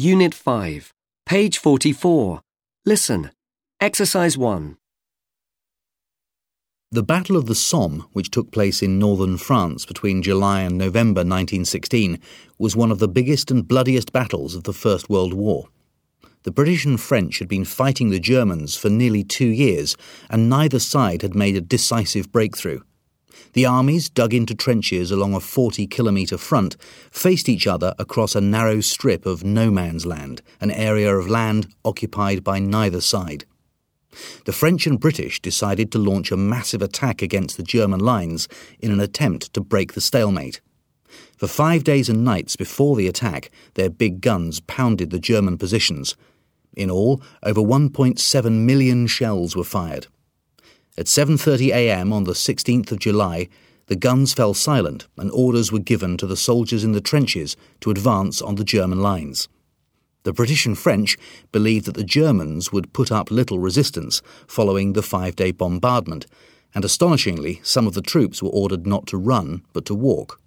Unit 5, page 44. Listen. Exercise 1. The Battle of the Somme, which took place in northern France between July and November 1916, was one of the biggest and bloodiest battles of the First World War. The British and French had been fighting the Germans for nearly two years, and neither side had made a decisive breakthrough. The armies, dug into trenches along a 40 kilometre front, faced each other across a narrow strip of no man's land, an area of land occupied by neither side. The French and British decided to launch a massive attack against the German lines in an attempt to break the stalemate. For five days and nights before the attack, their big guns pounded the German positions. In all, over 1.7 million shells were fired. At 7:30 a.m. on the 16th of July, the guns fell silent and orders were given to the soldiers in the trenches to advance on the German lines. The British and French believed that the Germans would put up little resistance following the five-day bombardment, and astonishingly, some of the troops were ordered not to run but to walk.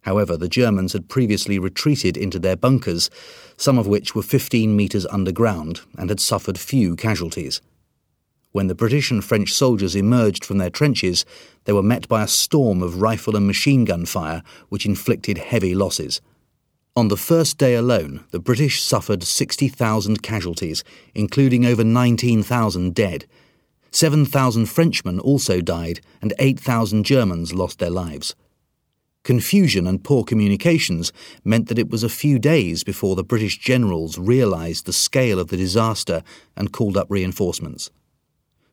However, the Germans had previously retreated into their bunkers, some of which were 15 metres underground and had suffered few casualties. When the British and French soldiers emerged from their trenches, they were met by a storm of rifle and machine gun fire, which inflicted heavy losses. On the first day alone, the British suffered 60,000 casualties, including over 19,000 dead. 7,000 Frenchmen also died, and 8,000 Germans lost their lives. Confusion and poor communications meant that it was a few days before the British generals realised the scale of the disaster and called up reinforcements.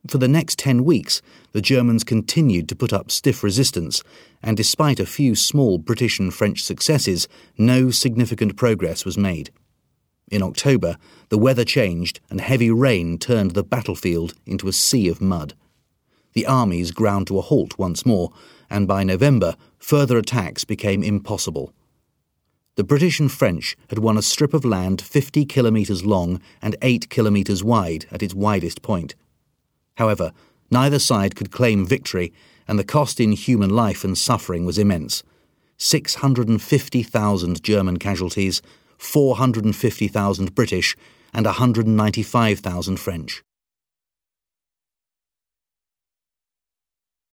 For the next 10 weeks, the Germans continued to put up stiff resistance, and despite a few small British and French successes, no significant progress was made. In October, the weather changed and heavy rain turned the battlefield into a sea of mud. The armies ground to a halt once more, and by November, further attacks became impossible. The British and French had won a strip of land 50 kilometres long and 8 kilometres wide at its widest point. However, neither side could claim victory, and the cost in human life and suffering was immense 650,000 German casualties, 450,000 British, and 195,000 French.